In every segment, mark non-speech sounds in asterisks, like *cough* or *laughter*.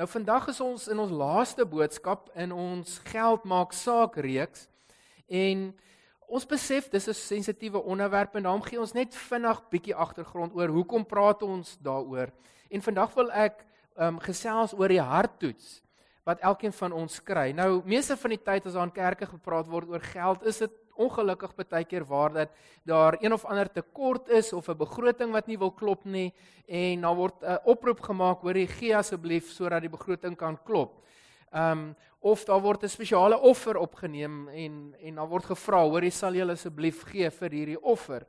Nou vandag is ons in ons laaste boodskap in ons geld maak saak reeks en ons besef dis 'n sensitiewe onderwerp en daarom gee ons net vinnig bietjie agtergrond oor hoekom praat ons daaroor. En vandag wil ek ehm um, gesels oor die harttoets wat elkeen van ons kry. Nou meeste van die tyd as daar in kerke gepraat word oor geld, is dit ongelukkig baie keer waar dat daar een of ander tekort is of 'n begroting wat nie wil klop nie en dan word 'n oproep gemaak hoor jy gee asseblief sodat die begroting kan klop. Ehm um, of daar word 'n spesiale offer opgeneem en en dan word gevra hoor jy sal jy asseblief gee vir hierdie offer.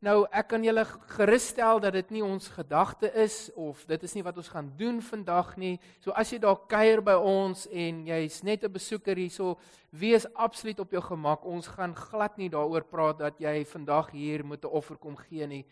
Nou ek kan julle gerusstel dat dit nie ons gedagte is of dit is nie wat ons gaan doen vandag nie. So as jy dalk kuier by ons en jy's net 'n besoeker hierso, wees absoluut op jou gemak. Ons gaan glad nie daaroor praat dat jy vandag hier moet 'n offer kom gee nie.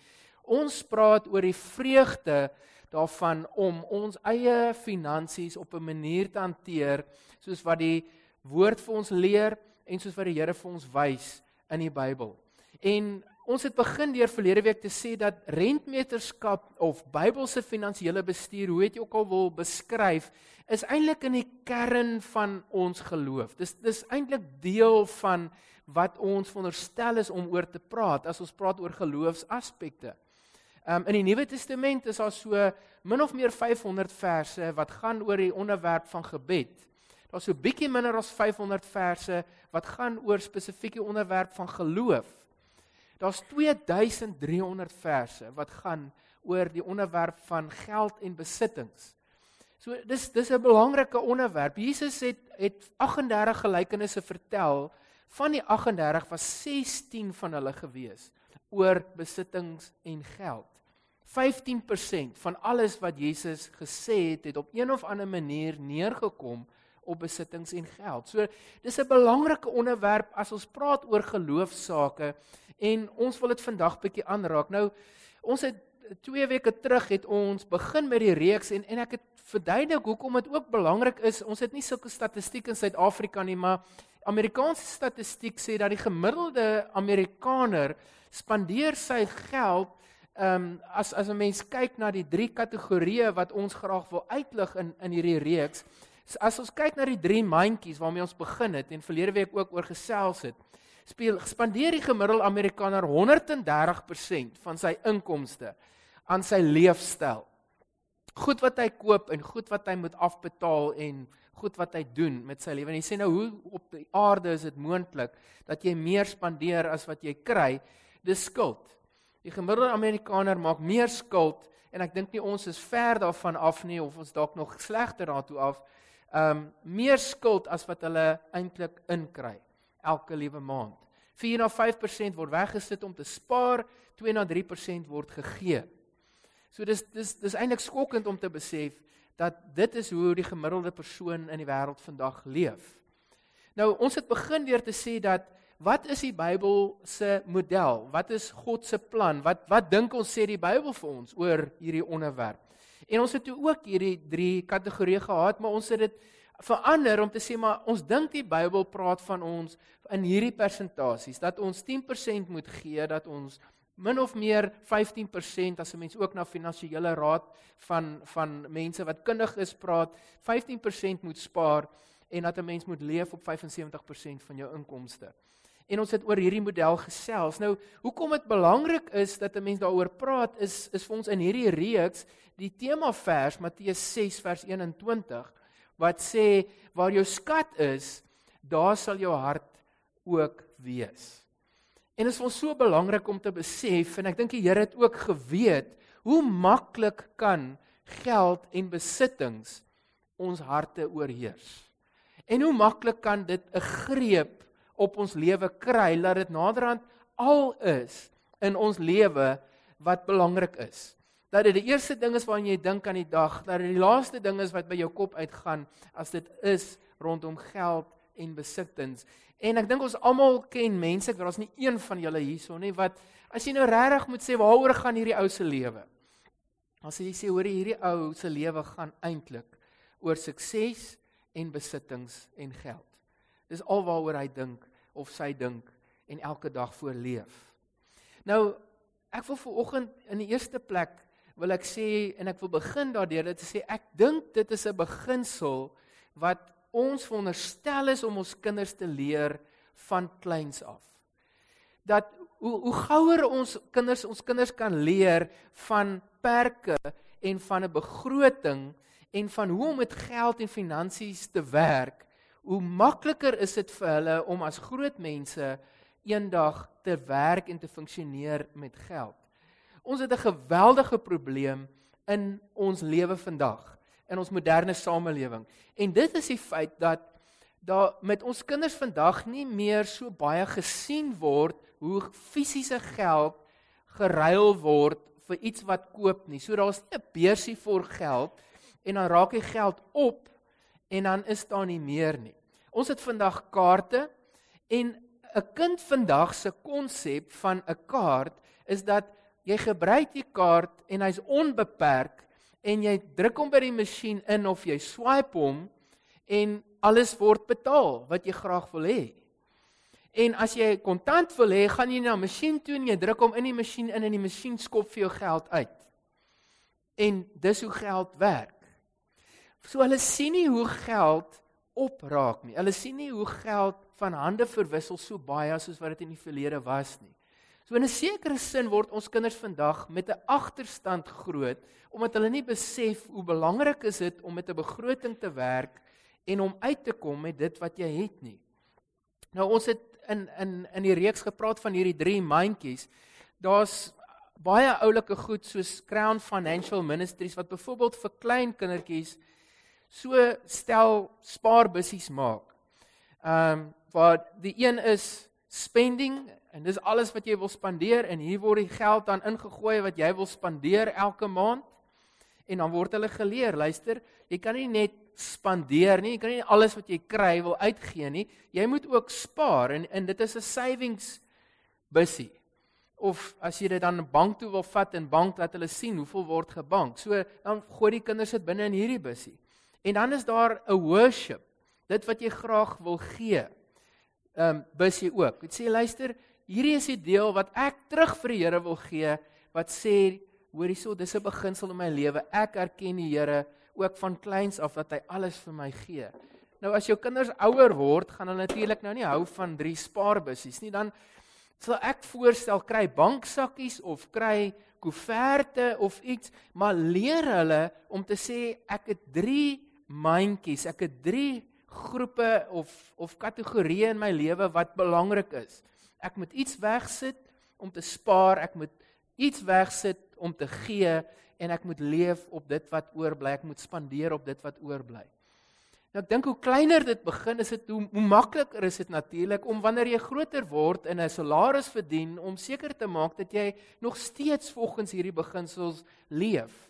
Ons praat oor die vreugde daarvan om ons eie finansies op 'n manier te hanteer soos wat die woord vir ons leer en soos wat die Here vir ons wys in die Bybel. En Ons het begin deur verlede week te sê dat rentmeterskap of Bybelse finansiële bestuur, hoe dit ook al wil beskryf, is eintlik in die kern van ons geloof. Dis dis eintlik deel van wat ons veronderstel is om oor te praat as ons praat oor geloofsaspekte. Um in die Nuwe Testament is daar so min of meer 500 verse wat gaan oor die onderwerp van gebed. Daar's so bietjie minder as 500 verse wat gaan oor spesifieke onderwerp van geloof. Daar's 2300 verse wat gaan oor die onderwerp van geld en besittings. So dis dis 'n belangrike onderwerp. Jesus het het 38 gelykenisse vertel. Van die 38 was 16 van hulle gewees oor besittings en geld. 15% van alles wat Jesus gesê het, het op een of ander manier neergekom op besittings en geld. So dis 'n belangrike onderwerp as ons praat oor geloofsaake en ons wil dit vandag bietjie aanraak. Nou ons het 2 weke terug het ons begin met die reeks en en ek het verduidelik hoekom dit ook belangrik is. Ons het nie sulke statistiek in Suid-Afrika nie, maar Amerikaanse statistiek sê dat die gemiddelde Amerikaner spandeer sy geld ehm um, as as 'n mens kyk na die drie kategorieë wat ons graag wil uitlig in in hierdie reeks As ons kyk na die drie mandjies waarmee ons begin het en verlede week ook oor gesels het, speel spandeer die gemiddelde Amerikaner 130% van sy inkomste aan sy leefstyl. Goed wat hy koop en goed wat hy moet afbetaal en goed wat hy doen met sy lewe. En hy sê nou hoe op die aarde is dit moontlik dat jy meer spandeer as wat jy kry? Dis skuld. Die gemiddelde Amerikaner maak meer skuld en ek dink nie ons is ver daarvan af nie of ons dalk nog slegter daartoe af um meer skuld as wat hulle eintlik inkry elke liewe maand. 4 na 5% word weggesit om te spaar, 2 na 3% word gegee. So dis dis dis eintlik skokkend om te besef dat dit is hoe die gemiddelde persoon in die wêreld vandag leef. Nou ons het begin deur te sê dat wat is die Bybel se model? Wat is God se plan? Wat wat dink ons sê die Bybel vir ons oor hierdie onderwerp? En ons het ook hierdie drie kategorieë gehad, maar ons het dit verander om te sê maar ons dink die Bybel praat van ons in hierdie persentasies dat ons 10% moet gee dat ons min of meer 15% as 'n mens ook na finansiële raad van van mense wat kundig is praat 15% moet spaar en dat 'n mens moet leef op 75% van jou inkomste en ons het oor hierdie model gesels. Nou, hoekom dit belangrik is dat 'n mens daaroor praat is is vir ons in hierdie reeks die tema vers Matteus 6 vers 21 wat sê waar jou skat is, daar sal jou hart ook wees. En dit is ons so belangrik om te besef en ek dink die Here het ook geweet hoe maklik kan geld en besittings ons harte oorheers. En hoe maklik kan dit 'n greep op ons lewe kry dat dit naderhand al is in ons lewe wat belangrik is. Dat dit die eerste ding is waaraan jy dink aan die dag, dat dit die laaste ding is wat by jou kop uitgaan as dit is rondom geld en besittings. En ek dink ons almal ken mense, ek weet daar's nie een van julle hierso nie wat as jy nou regtig moet sê waaroor gaan hierdie ou se lewe? As jy sê hoor hierdie ou se lewe gaan eintlik oor sukses en besittings en geld. Dis alwaaroor hy dink of sy dink en elke dag voorleef. Nou, ek wil vir oggend in die eerste plek wil ek sê en ek wil begin daardeur te sê ek dink dit is 'n beginsel wat ons veronderstel is om ons kinders te leer van kleins af. Dat hoe hoe gouer ons kinders ons kinders kan leer van perke en van 'n begroting en van hoe om met geld en finansies te werk, hoe makliker is dit vir hulle om as groot mense eendag te werk en te funksioneer met geld. Ons het 'n geweldige probleem in ons lewe vandag, in ons moderne samelewing. En dit is die feit dat daar met ons kinders vandag nie meer so baie gesien word hoe fisiese geld geruil word vir iets wat koop nie. So daar's nie 'n beursie vir geld en dan raak die geld op en dan is daar nie meer nie. Ons het vandag kaarte en 'n kind vandag se konsep van 'n kaart is dat jy gebruik die kaart en hy's onbeperk en jy druk hom by die masjien in of jy swipe hom en alles word betaal wat jy graag wil hê. En as jy kontant wil hê, gaan jy na 'n masjien toe en jy druk hom in die masjien in en die masjien skop vir jou geld uit. En dis hoe geld werk. So hulle sien nie hoe geld opraak nie. Hulle sien nie hoe geld van hande verwissel so baie soos wat dit in die verlede was nie. So in 'n sekere sin word ons kinders vandag met 'n agterstand groot omdat hulle nie besef hoe belangrik is dit om met 'n begroting te werk en om uit te kom met dit wat jy het nie. Nou ons het in in in die reeks gepraat van hierdie drie mandjies. Daar's baie oulike goed soos Crown Financial Ministries wat byvoorbeeld vir klein kindertjies so stel spaarbussies maak. Ehm um, waar die een is spending en dis alles wat jy wil spandeer en hier word die geld dan ingegooi wat jy wil spandeer elke maand en dan word hulle geleer, luister, jy kan nie net spandeer nie, jy kan nie alles wat jy kry wil uitgee nie. Jy moet ook spaar en en dit is 'n savings bussie. Of as jy dit dan bank toe wil vat en bank laat hulle sien hoeveel word gebank. So dan gooi die kinders dit binne in hierdie bussie. En dan is daar 'n worship, dit wat jy graag wil gee. Ehm um, bus jy ook. Dit sê luister, hierdie is die deel wat ek terug vir die Here wil gee wat sê hoor hierso, dis 'n beginsel in my lewe. Ek erken die Here ook van kleins af dat hy alles vir my gee. Nou as jou kinders ouer word, gaan hulle natuurlik nou nie hou van drie spaarbussies nie. Dan sal ek voorstel kry banksakkies of kry koeverte of iets, maar leer hulle om te sê ek het 3 mandjies. Ek het 3 groepe of of kategorieë in my lewe wat belangrik is. Ek moet iets wegsit om te spaar, ek moet iets wegsit om te gee en ek moet leef op dit wat oorbly. Ek moet spandeer op dit wat oorbly. Nou ek dink hoe kleiner dit begin, is dit hoe, hoe makliker is dit natuurlik om wanneer jy groter word en 'n salaris verdien om seker te maak dat jy nog steeds volgens hierdie beginsels leef.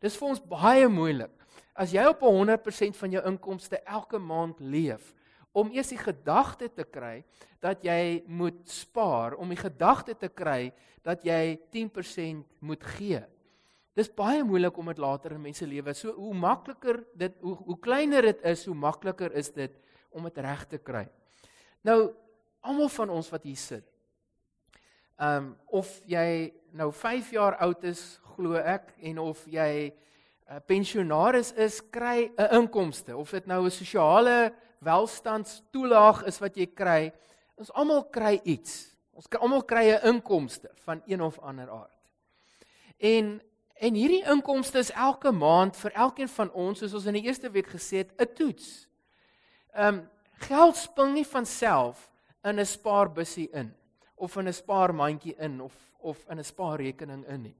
Dis vir ons baie moeilik as jy op 100% van jou inkomste elke maand leef om eers die gedagte te kry dat jy moet spaar, om die gedagte te kry dat jy 10% moet gee. Dis baie moeilik om dit later in mense lewe. So hoe makliker dit hoe hoe kleiner dit is, hoe makliker is dit om dit reg te kry. Nou almal van ons wat hier sit. Ehm um, of jy nou 5 jaar oud is, glo ek, en of jy 'n pensionaris is, kry 'n inkomste, of dit nou 'n sosiale welstandstoelaag is wat jy kry. Ons almal kry iets. Ons almal kry 'n inkomste van een of ander aard. En en hierdie inkomste is elke maand vir elkeen van ons, soos ons in die eerste week gesê het, 'n toets. Ehm um, geld spring nie van self in 'n spaarbussie in of in 'n spaarmandjie in of of in 'n spaarrekening in nie.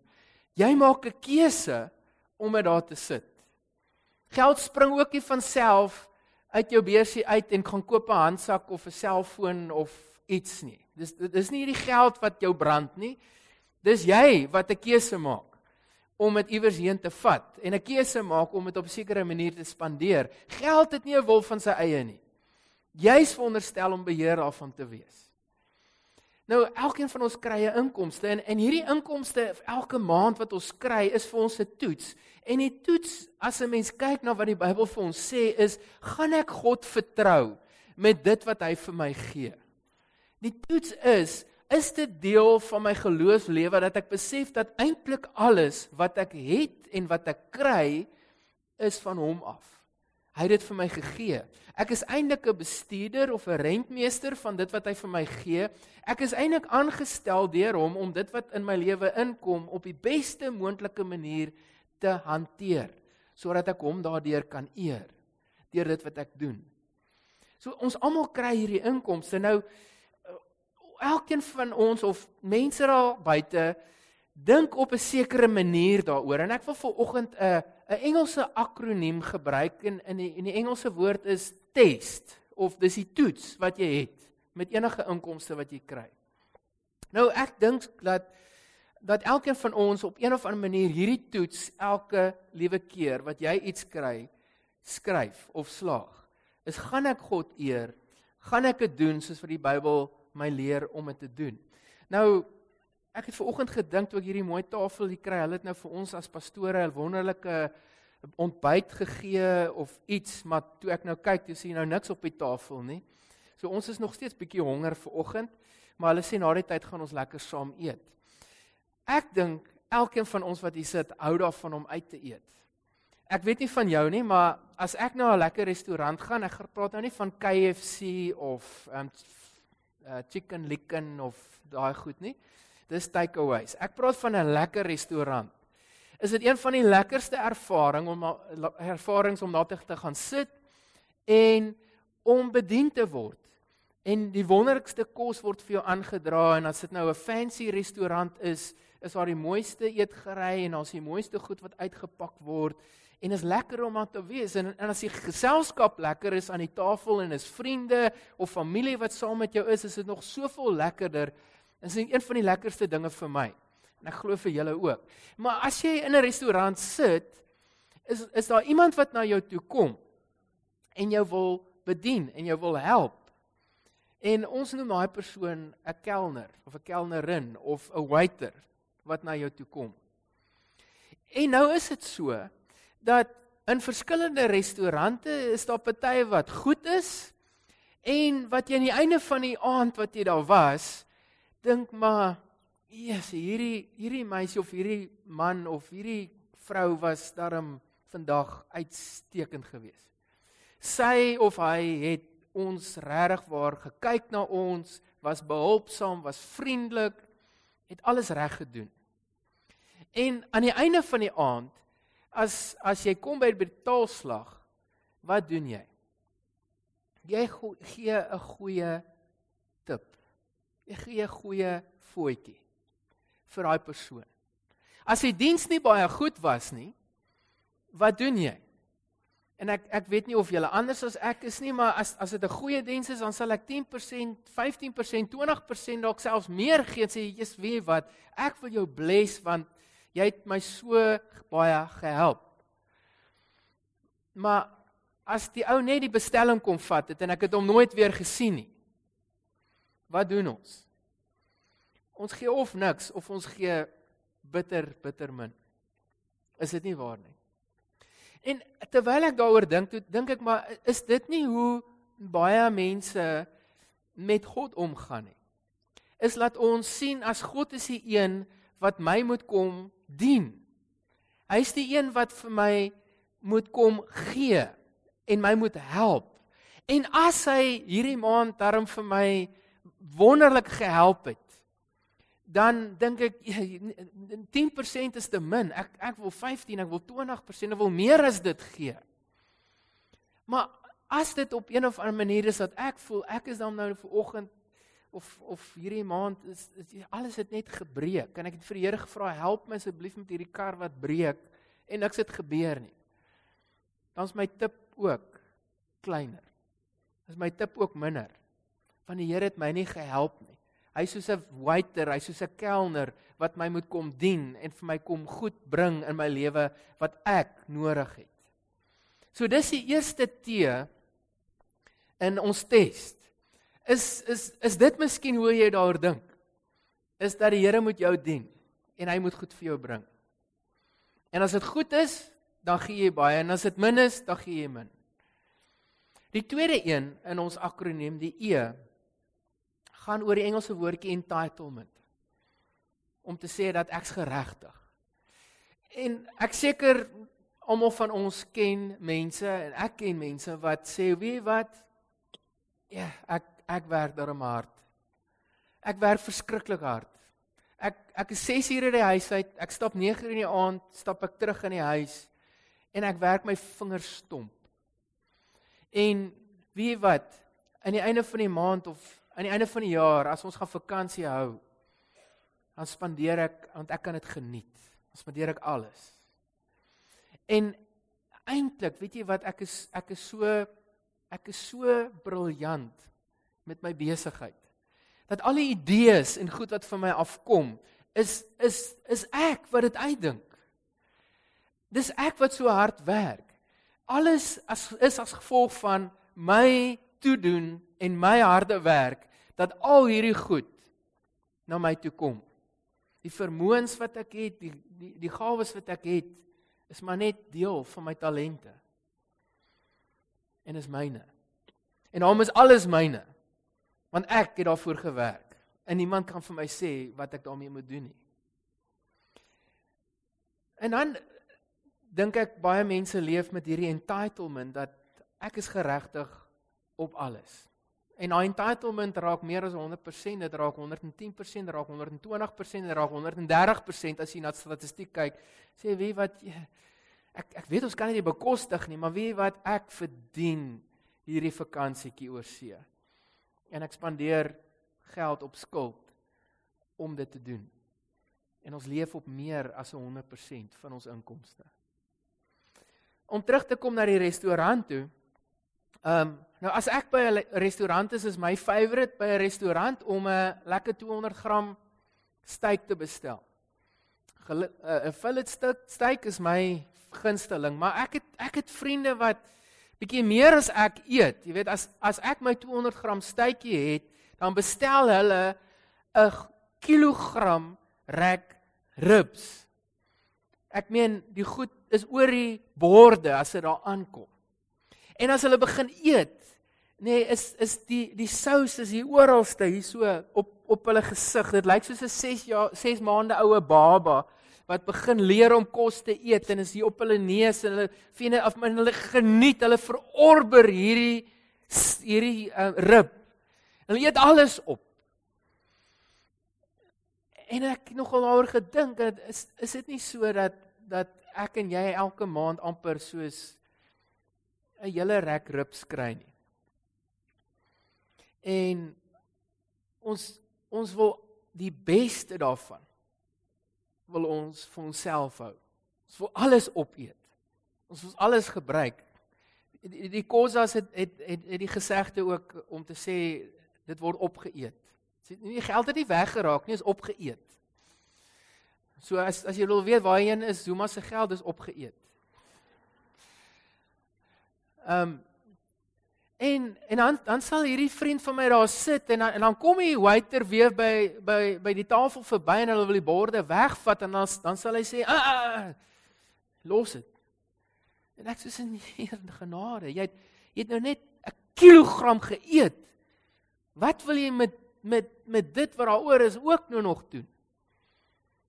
Jy maak 'n keuse om dit daar te sit. Geld spring ook nie van self uit jou beursie uit en gaan koop 'n handsak of 'n selfoon of iets nie. Dis dis nie hierdie geld wat jou brand nie. Dis jy wat 'n keuse maak om dit iewers heen te vat en 'n keuse maak om dit op 'n sekere manier te spandeer. Geld het nie 'n wil van sy eie nie. Jy's veronderstel om beheer daarvan te wees. Nou elkeen van ons kry 'n inkomste en en hierdie inkomste elke maand wat ons kry is vir ons 'n toets. En die toets as 'n mens kyk na wat die Bybel vir ons sê is, gaan ek God vertrou met dit wat hy vir my gee. Die toets is is dit deel van my geloofslewe dat ek besef dat eintlik alles wat ek het en wat ek kry is van hom af. Hy het dit vir my gegee. Ek is eintlik 'n bestuurder of 'n rentmeester van dit wat hy vir my gee. Ek is eintlik aangestel deur hom om dit wat in my lewe inkom op die beste moontlike manier te hanteer sodat ek hom daardeur kan eer deur dit wat ek doen. So ons almal kry hierdie inkomste. Nou elkeen van ons of mense daar buite dink op 'n sekere manier daaroor en ek wil vir oggend 'n 'n Engelse akroniem gebruik en in die in die Engelse woord is test of dis die toets wat jy het met enige inkomste wat jy kry. Nou ek dink dat dat elkeen van ons op een of ander manier hierdie toets elke liewe keer wat jy iets kry skryf of slaag is gaan ek God eer gaan ek dit doen soos wat die Bybel my leer om dit te doen. Nou ek het ver oggend gedink toe ek hierdie mooi tafel hier kry, hulle het nou vir ons as pastore 'n wonderlike ontbyt gegee of iets, maar toe ek nou kyk, jy sien nou niks op die tafel nie. So ons is nog steeds bietjie honger vir oggend, maar hulle sê na die tyd gaan ons lekker saam eet. Ek dink elkeen van ons wat hier sit, hou daarvan om uit te eet. Ek weet nie van jou nie, maar as ek na 'n lekker restaurant gaan, ek praat nou nie van KFC of um, uh, chicken licken of daai goed nie. Dis takeaways. Ek praat van 'n lekker restaurant. Is dit een van die lekkerste ervaring om ervarings om daar te gaan sit en om bedien te word. En die wonderlikste kos word vir jou aangedra en as dit nou 'n fancy restaurant is, is daar die mooiste eetgerei en daar's die mooiste goed wat uitgepak word en is lekker om aan te wees en en as die geselskap lekker is aan die tafel en is vriende of familie wat saam met jou is, is dit nog soveel lekkerder. Dit is een van die lekkerste dinge vir my. En ek glo vir julle ook. Maar as jy in 'n restaurant sit, is is daar iemand wat na jou toe kom en jou wil bedien en jou wil help. En ons noem daai persoon 'n kelner of 'n kelnerin of 'n waiter wat na jou toe kom. En nou is dit so dat in verskillende restaurante is daar party wat goed is en wat jy aan die einde van die aand wat jy daar was dink maar Jesus hierdie hierdie meisie of hierdie man of hierdie vrou was darm vandag uitstekend geweest. Sy of hy het ons regtig waar gekyk na ons, was behulpsaam, was vriendelik, het alles reg gedoen. En aan die einde van die aand as as jy kom by die betaalslag, wat doen jy? Jy gee 'n goeie gee 'n goeie voetjie vir daai persoon. As die diens nie baie goed was nie, wat doen jy? En ek ek weet nie of julle anders as ek is nie, maar as as dit 'n goeie diens is, dan sal ek 10%, 15%, 20% dalk selfs meer gee en sê jy's weet wat, ek wil jou bless want Jy het my so baie gehelp. Maar as die ou net die bestelling kom vat het en ek het hom nooit weer gesien nie. Wat doen ons? Ons gee of niks of ons gee bitter bitter min. Is dit nie waar nie? En terwyl ek daaroor dink, dink ek maar is dit nie hoe baie mense met God omgaan nie? Is laat ons sien as God is die een wat my moet kom dien. Hy's die een wat vir my moet kom gee en my moet help. En as hy hierdie maand darm vir my wonderlik gehelp het, dan dink ek *laughs* 10% is te min. Ek ek wil 15, ek wil 20%, ek wil meer as dit gee. Maar as dit op een of ander manier is dat ek voel ek is dan nou vir oggend of of hierdie maand is, is alles het net gebreek en ek het vir die Here gevra help my asseblief met hierdie kar wat breek en niks het gebeur nie. Dan's my tip ook kleiner. Is my tip ook minder. Want die Here het my nie gehelp nie. Hy soos 'n waiter, hy soos 'n kelner wat my moet kom dien en vir my kom goed bring in my lewe wat ek nodig het. So dis die eerste T in ons test. Is is is dit miskien hoe jy daaroor dink? Is dat die Here moet jou dien en hy moet goed vir jou bring. En as dit goed is, dan gee jy baie en as dit min is, dan gee jy min. Die tweede een in ons akroniem, die E, gaan oor die Engelse woordjie entitlement. Om te sê dat ek's geregtig. En ek seker almal van ons ken mense en ek ken mense wat sê, "Wie wat? Ja, ek ek werk daarom hard. Ek werk verskriklik hard. Ek ek is 6 ure by die huis uit. Ek stap 9 uur in die aand, stap ek terug in die huis en ek werk my vingers stomp. En wie wat aan die einde van die maand of aan die einde van die jaar as ons gaan vakansie hou, dan spandeer ek want ek kan dit geniet. Dan spandeer ek alles. En eintlik, weet jy wat, ek is ek is so ek is so briljant met my besigheid dat al die idees en goed wat van my afkom is is is ek wat dit uitdink. Dis ek wat so hard werk. Alles as is as gevolg van my toedoen en my harde werk dat al hierdie goed na my toe kom. Die vermoëns wat ek het, die die die gawes wat ek het, is maar net deel van my talente. En is myne. En hom is alles myne want ek het daarvoor gewerk en niemand kan vir my sê wat ek daarmee moet doen nie. En dan dink ek baie mense leef met hierdie entitlement dat ek is geregtig op alles. En daai entitlement raak meer as 100%, dit raak 110%, dit raak 120%, dit raak 130% as jy na statistiek kyk. Sê wie wat ek ek weet ons kan dit bekostig nie, maar wie wat ek verdien hierdie vakansietjie oor see en ek spandeer geld op skuld om dit te doen. En ons leef op meer as 100% van ons inkomste. Om terug te kom na die restaurant toe. Ehm um, nou as ek by 'n restaurant is, is my favourite by 'n restaurant om 'n lekker 200 gram steak te bestel. Eh, 'n fillet steak is my gunsteling, maar ek het ek het vriende wat bietjie meer as ek eet. Jy weet as as ek my 200 gram steakie het, dan bestel hulle 'n kilogram rek ribs. Ek meen die goed is oor die borde as dit daar aankom. En as hulle begin eet, nê, nee, is is die die sous is hier oralste hier so op op hulle gesig. Dit lyk soos 'n 6 jaar 6 maande oue baba wat begin leer om kos te eet en is hier op hulle neus en hulle vind af en hulle geniet, hulle verorber hierdie hierdie uh, rib. Hulle eet alles op. En ek nogal daaroor gedink dat is is dit nie so dat dat ek en jy elke maand amper soos 'n hele rek ribs kry nie. En ons ons wil die beste daarvan wil ons vir onsself hou. Ons wil alles opeet. Ons wil alles gebruik. Die, die Kosas het, het het het die gesegde ook om te sê dit word opgeëet. Dit nie geld het nie weggeraak nie, is opgeëet. So as as jy wil weet waarheen is Zuma se geld is opgeëet. Ehm um, En en dan dan sal hierdie vriend van my daar sit en dan en dan kom die waiter weer by by by die tafel verby en hulle wil die borde wegvat en dan dan sal hy sê, "Ah, ah, ah los dit." En ek sê in Here *laughs* genade, jy het jy het nou net 'n kilogram geëet. Wat wil jy met met met dit wat daaroor is ook nou nog doen?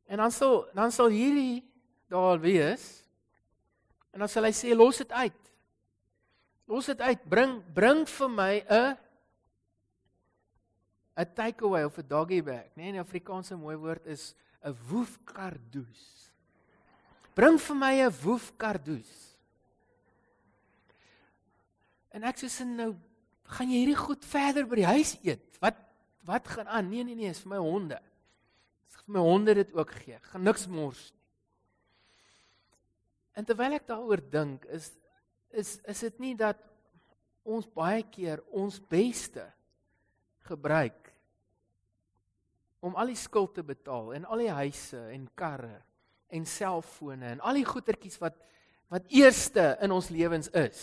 En dan sal dan sal hierdie daar wees. En dan sal hy sê, "Los dit uit." Los dit uit. Bring bring vir my 'n 'n takeaway of 'n doggy bag. Nee, in Afrikaanse mooi woord is 'n woefkardoes. Bring vir my 'n woefkardoes. En ek sê nou, gaan jy hierdie goed verder by die huis eet? Wat wat gaan aan? Nee nee nee, is vir my honde. Is vir my honde dit ook gee. Gaan niks mors nie. En terwyl ek daaroor dink, is is is dit nie dat ons baie keer ons beste gebruik om al die skuld te betaal en al die huise en karre en selfone en al die goedertjies wat wat eerste in ons lewens is.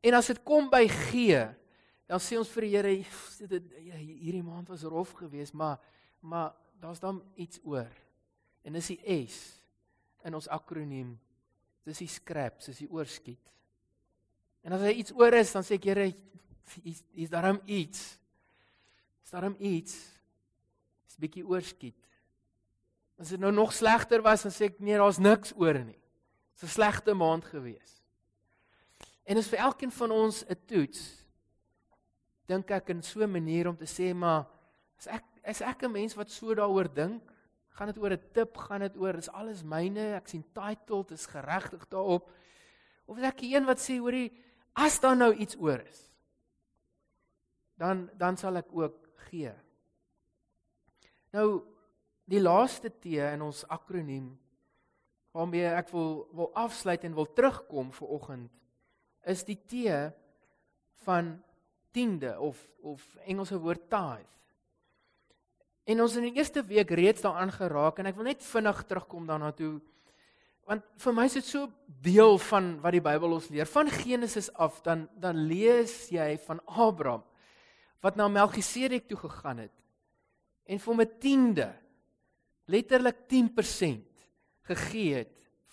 En as dit kom by gee, dan sê ons vir die Here, ja, hierdie maand was rof geweest, maar maar daar's dan iets oor. En dis die S in ons akroniem. Dis die scraps, dis die oorskiet. En as hy iets oor is, dan sê ek Here, hier's hier's daarom iets. Is daarom iets is bietjie oorskiet. As dit nou nog slegter was, dan sê ek nee, daar's niks oor nie. Dit's 'n slegte maand gewees. En is vir elkeen van ons 'n toets. Dink ek in so 'n manier om te sê maar as ek is ek 'n mens wat so daaroor dink, gaan dit oor 'n tip, gaan dit oor is alles myne, ek sien title, dit is geregtig daarop. Of is ek die een wat sê hoorie, as daar nou iets oor is, dan dan sal ek ook gee. Nou die laaste T in ons akroniem waarmee ek wil wil afsluit en wil terugkom vir oggend is die T van tiende of of Engelse woord tithe. En ons in die eerste week reeds daaraan geraak en ek wil net vinnig terugkom daarna toe want vir my is dit so deel van wat die Bybel ons leer van Genesis af dan dan lees jy van Abraham wat na Melchisedek toe gegaan het en vir hom 'n tiende letterlik 10% gegee het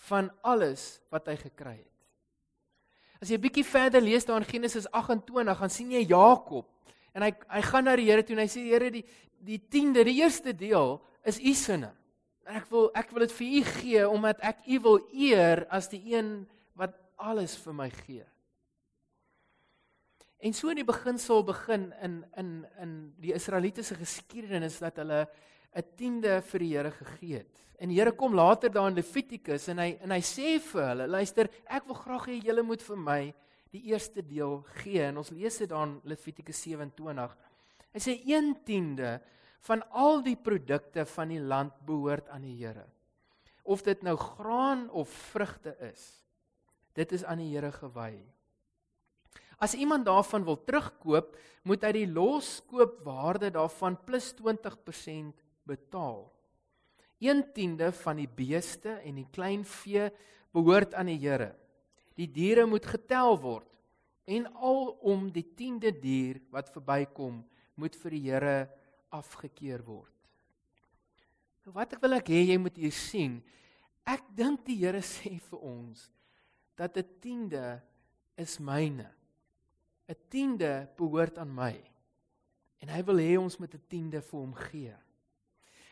van alles wat hy gekry het. As jy 'n bietjie verder lees daar in Genesis 28, gaan sien jy Jakob en hy hy gaan na die Here toe en hy sê Here die die 10de, die eerste deel is u sinne. En ek wil ek wil dit vir u gee omdat ek u wil eer as die een wat alles vir my gee. En so in die beginsel begin in in in die Israelitiese geskiedenis dat hulle 'n tiende vir die Here gegee het. En die Here kom later daar in Levitikus en hy en hy sê vir hulle, luister, ek wil graag hê julle moet vir my die eerste deel gee. En ons lees dit daar in Levitikus 27. Hy sê 1/10 van al die produkte van die land behoort aan die Here. Of dit nou graan of vrugte is, dit is aan die Here gewy. As iemand daarvan wil terugkoop, moet hy die loskoopwaarde daarvan plus 20% betaal. 1/10 van die beeste en die klein vee behoort aan die Here. Die diere moet getel word en alom die 10de dier wat verbykom moet vir die Here afgekeur word. Nou wat ek wil ek hê jy moet hier sien. Ek dink die Here *laughs* sê vir ons dat 'n tiende is myne. 'n Tiende behoort aan my. En hy wil hê ons moet 'n tiende vir hom gee.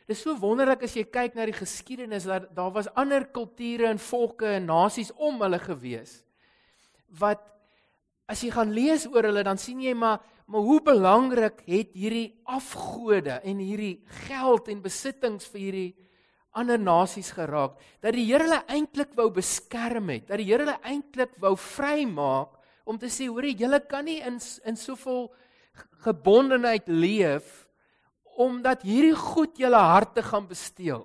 Dit is so wonderlik as jy kyk na die geskiedenis dat daar was ander kulture en volke en nasies om hulle gewees. Wat as jy gaan lees oor hulle dan sien jy maar maar hoe belangrik het hierdie afgode en hierdie geld en besittings vir hierdie ander nasies geraak dat die Here hulle eintlik wou beskerm het, dat die Here hulle eintlik wou vrymaak om te sê hoor jy kan nie in in soveel gebondenheid leef omdat hierdie goed julle harte gaan besteel,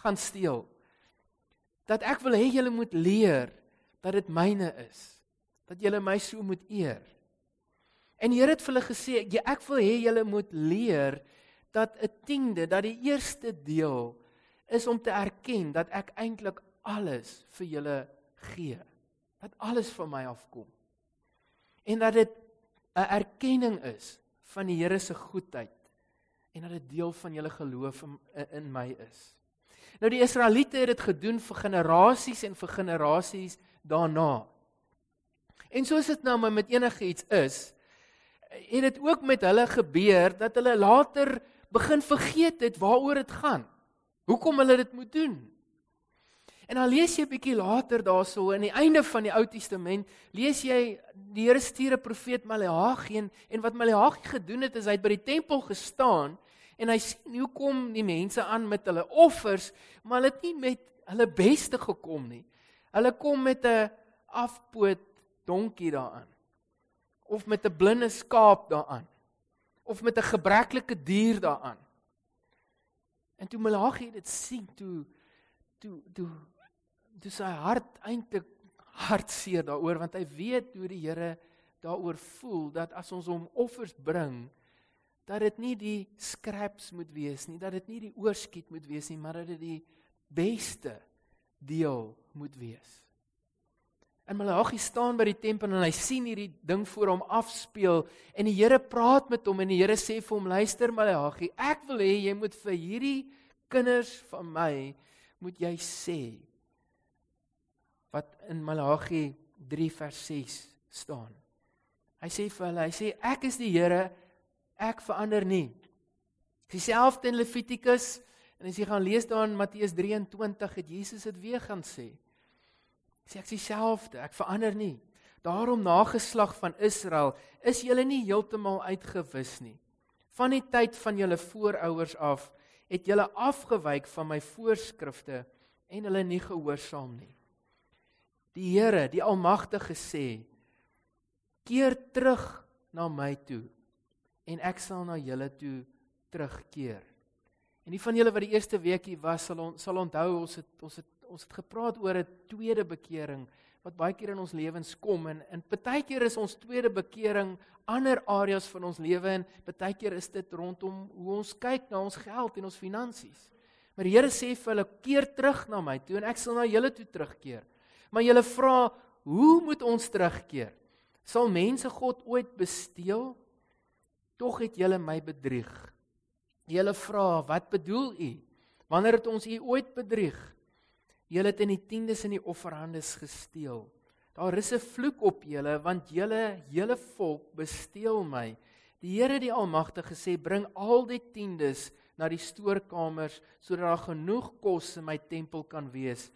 gaan steel. Dat ek wil hê julle moet leer dat dit myne is. Dat julle my so moet eer. En die Here het vir hulle gesê, ja, ek wil hê julle moet leer dat 'n tiende, dat die eerste deel is om te erken dat ek eintlik alles vir julle gee. Dat alles van my afkom. En dat dit 'n erkenning is van die Here se goedheid en dat dit deel van julle geloof in, in my is. Nou die Israeliete het dit gedoen vir generasies en vir generasies daarna. En soos dit nou met enige iets is, het dit ook met hulle gebeur dat hulle later begin vergeet het waaroor dit gaan. Hoekom hulle dit moet doen? En dan lees jy 'n bietjie later daarso in die einde van die Ou Testament, lees jy die Here stuur 'n profeet Maleagi en, en wat Maleagi gedoen het is hy het by die tempel gestaan en hy sien hoe kom die mense aan met hulle offers, maar hulle het nie met hulle beste gekom nie. Hulle kom met 'n afpoot donkie daaraan. Of met 'n blinde skaap daaraan. Of met 'n gebreklike dier daaraan. En toe Maleagi dit sien, toe toe toe toe sy hart eintlik hartseer daaroor want hy weet hoe die Here daaroor voel dat as ons hom offers bring dat dit nie die scraps moet wees nie, dat dit nie die oorskiet moet wees nie, maar dat dit die beste deel moet wees. En Malagi staan by die tempel en hy sien hierdie ding voor hom afspeel en die Here praat met hom en die Here sê vir hom luister Malagi, ek wil hê jy moet vir hierdie kinders van my moet jy sê wat in Malagi 3 vers 6 staan. Hy sê vir hulle, hy sê ek is die Here ek verander nie. Dieselfde in Levitikus en as jy gaan lees daar in Matteus 23 het Jesus dit weer gaan sê. Sê ek dieselfde, ek verander nie. Daarom nageslag van Israel, is julle nie heeltemal uitgewis nie. Van die tyd van julle voorouers af het julle afgewyk van my voorskrifte en hulle nie gehoorsaam nie. Die Here, die Almagtige sê: Keer terug na my toe en ek sal na julle toe terugkeer. En die van julle wat die eerste weekie was, sal on, sal onthou ons het ons het ons het gepraat oor 'n tweede bekering wat baie keer in ons lewens kom en in baie keer is ons tweede bekering ander areas van ons lewe en baie keer is dit rondom hoe ons kyk na ons geld en ons finansies. Maar die Here sê vir hulle keer terug na my toe en ek sal na julle toe terugkeer. Maar julle vra, hoe moet ons terugkeer? Sal mense God ooit besteel? Tog het julle my bedrieg. Julle vra, wat bedoel u? Wanneer het ons u ooit bedrieg? Julle het in die tiendes in die offerhandes gesteel. Daar is 'n vloek op julle want julle hele volk besteel my. Die Here die Almagtige sê bring al die tiendes na die stoorkamers sodat daar genoeg kos in my tempel kan wees.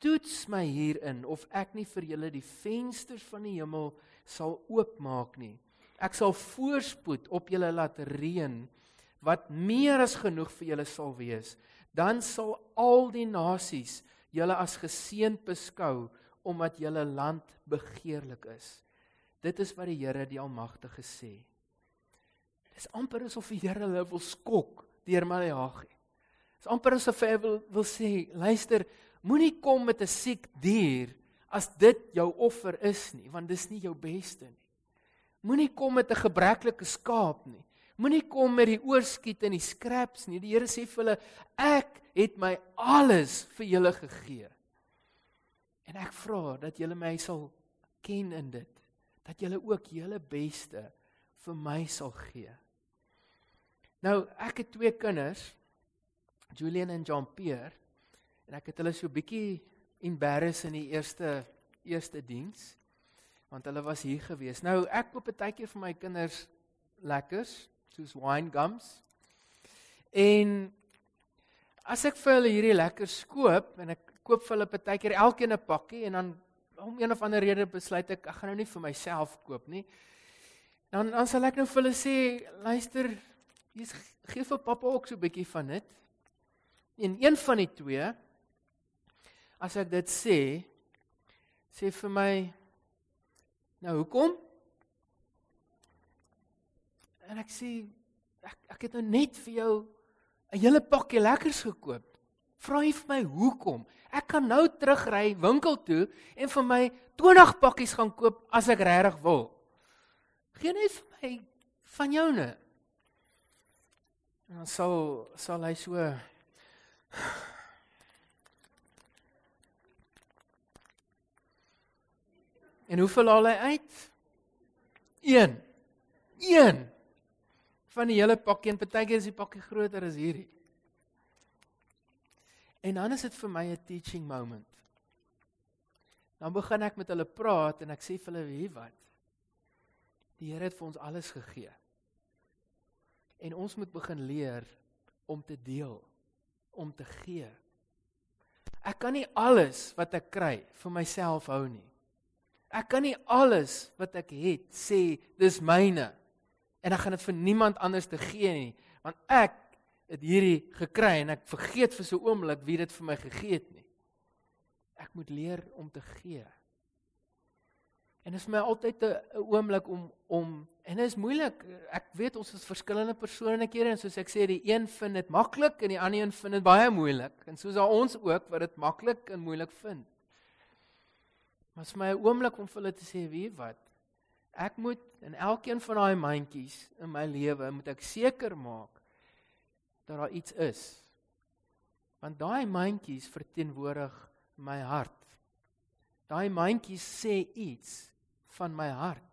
Toets my hierin of ek nie vir julle die vensters van die hemel sal oopmaak nie. Ek sal voorspoed op julle laat reën wat meer as genoeg vir julle sal wees. Dan sal al die nasies julle as geseënd beskou omdat julle land begeerlik is. Dit is wat die Here die Almagtige sê. Dis amper asof die Here hulle wil skok deur Maleagi. Dis amper asof hy wil wil sê, luister, moenie kom met 'n siek dier as dit jou offer is nie, want dis nie jou beste nie. Moenie kom met 'n gebreklike skaap nie. Moenie kom met die oorskiet en die scraps nie. Die Here sê vir hulle, ek het my alles vir julle gegee. En ek vra dat julle my sal ken in dit, dat julle ook julle beste vir my sal gee. Nou, ek het twee kinders, Julian en Jean-Pierre, en ek het hulle so bietjie embarrass in die eerste eerste diens want hulle was hier gewees. Nou, ek koop baie keer vir my kinders lekkers, soos wine gums. En as ek vir hulle hierdie lekker koop en ek koop vir hulle partykeer elkeen 'n pakkie en dan om een of ander rede besluit ek ek gaan nou nie vir myself koop nie. Dan dan sal ek nou vir hulle sê, luister, jy's gee vir pappa ook so 'n bietjie van dit. En een van die twee as ek dit sê, sê vir my nou hoekom? En ek sê ek ek het nou net vir jou 'n hele pakkie lekkers gekoop. Vra jy vir my hoekom? Ek kan nou terugry winkel toe en vir my 20 pakkies gaan koop as ek regtig wil. Geen net vir my van joune. En dan sal sal hy so *sighs* En hoeveel haal hy uit? 1. 1 van die hele pakkie en partykeer is die pakkie groter as hierdie. En dan is dit vir my 'n teaching moment. Dan begin ek met hulle praat en ek sê vir hulle wie wat. Die Here het vir ons alles gegee. En ons moet begin leer om te deel, om te gee. Ek kan nie alles wat ek kry vir myself hou nie. Ek kan nie alles wat ek het sê dis myne en ek gaan dit vir niemand anders te gee nie, want ek het hierdie gekry en ek vergeet vir so 'n oomblik wie dit vir my gegee het nie. Ek moet leer om te gee. En dit is my altyd 'n oomblik om om en dit is moeilik. Ek weet ons is verskillende persone kere en soos ek sê die een vind dit maklik en die ander een vind dit baie moeilik. En soos al ons ook wat dit maklik en moeilik vind. Maar is my 'n oomblik om vir hulle te sê wie wat. Ek moet in elkeen van daai mandjies in my lewe moet ek seker maak dat daar iets is. Want daai mandjies verteenwoordig my hart. Daai mandjies sê iets van my hart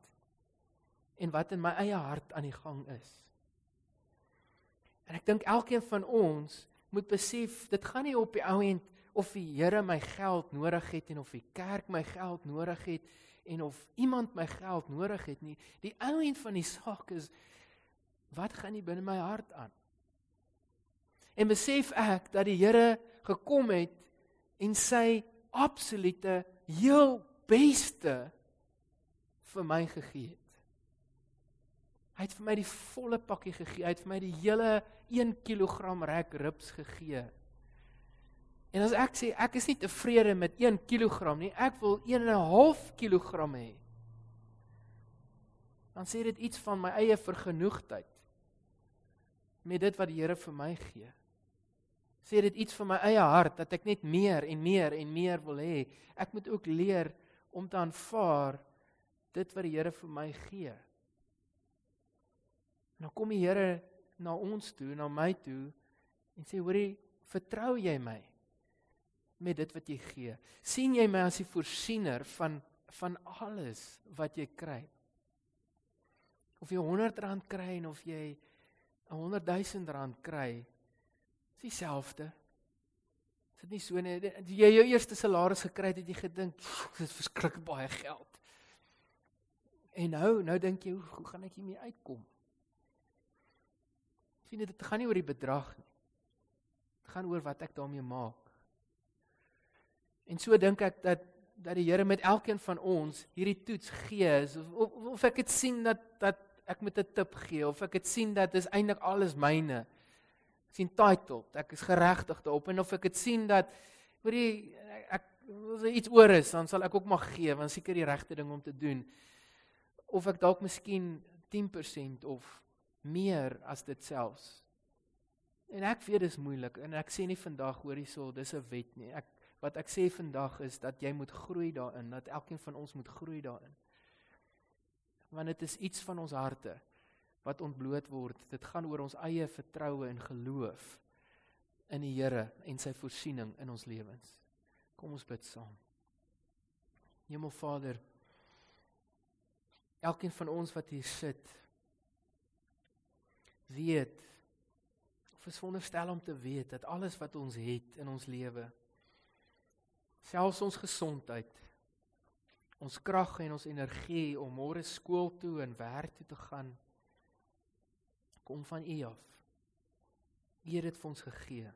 en wat in my eie hart aan die gang is. En ek dink elkeen van ons moet besef dit gaan nie op die ou end of die Here my geld nodig het en of die kerk my geld nodig het en of iemand my geld nodig het nie. Die ou end van die *laughs* saak is Wat gaan nie binne my hart aan? En besef ek dat die Here gekom het en sy absolute heel beste vir my gegee het. Hy het vir my die volle pakkie gegee. Hy het vir my die hele 1 kg rek ribs gegee. En as ek sê ek is nie tevrede met 1 kg nie, ek wil 1 en 'n half kg hê. Dan sê dit iets van my eie vergenoegdheid met dit wat die Here vir my gee. Sê dit iets van my eie hart dat ek net meer en meer en meer wil hê. Ek moet ook leer om te aanvaar dit wat die Here vir my gee. En dan kom die Here na ons toe, na my toe en sê hoorie, vertrou jy my met dit wat jy gee? sien jy my as die voorsiener van van alles wat jy kry? Of jy 100 rand kry en of jy 'n 100 000 rand kry, is dieselfde. Is dit nie so nie? Jy jou eerste salaris gekry het, het jy gedink, dit is verskriklik baie geld. En nou, nou dink jy, hoe, gaan ek hiermee uitkom? sien dit gaan nie oor die bedrag nie. Dit gaan oor wat ek daarmee maak. En so dink ek dat dat die Here met elkeen van ons hierdie toets gee of, of, of ek dit sien dat dat ek met 'n tip gee of ek dit sien dat dis eintlik alles myne. Ek sien titled, ek is geregtig daarop en of ek dit sien dat hoor jy ek as er iets oor is, dan sal ek ook maar gee want seker die regte ding om te doen. Of ek dalk miskien 10% of meer as dit selfs. En ek weet dis moeilik en ek sê nie vandag hoor hierso dis 'n wet nie. Ek wat ek sê vandag is dat jy moet groei daarin, dat elkeen van ons moet groei daarin. Want dit is iets van ons harte wat ontbloot word. Dit gaan oor ons eie vertroue en geloof in die Here en sy voorsiening in ons lewens. Kom ons bid saam. Hemelvader, elkeen van ons wat hier sit, weet of is veronderstel om te weet dat alles wat ons het in ons lewe selfs ons gesondheid ons krag en ons energie om môre skool toe en werk toe te gaan kom van U af. U het dit vir ons gegee.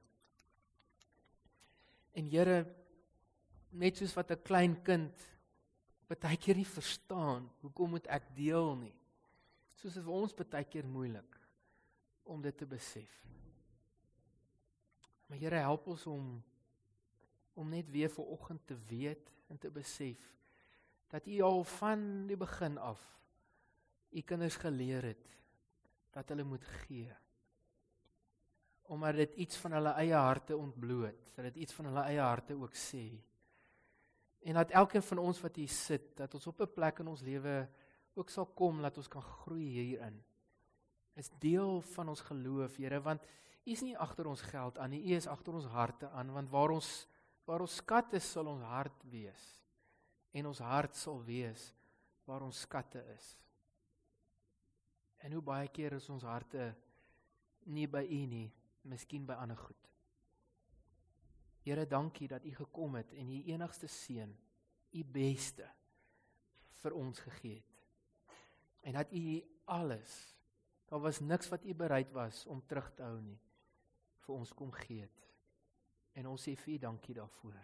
En Here net soos wat 'n klein kind baie keer nie verstaan hoekom moet ek deel nie. Soos dit vir ons baie keer moeilik om dit te besef. Maar Here help ons om om net weer vir oggend te weet en te besef dat U al van die begin af U kinders geleer het dat hulle moet gee. Omdat dit iets van hulle eie harte ontbloot, dat dit iets van hulle eie harte ook sê. En dat elkeen van ons wat hier sit, dat ons op 'n plek in ons lewe ook sal kom dat ons kan groei hierin is deel van ons geloof, Here, want U is nie agter ons geld aan nie, U is agter ons harte aan, want waar ons waar ons skat is, sal ons hart wees. En ons hart sal wees waar ons skatte is. En hoe baie keer is ons harte nie by U nie, miskien by ander goed. Here, dankie dat U gekom het en U enigste seun, U beste vir ons gegee het. En dat U alles Daar was niks wat u bereid was om terug te hou nie vir ons kom gee het. En ons sê vir u dankie daarvoor.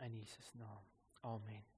In Jesus naam. Amen.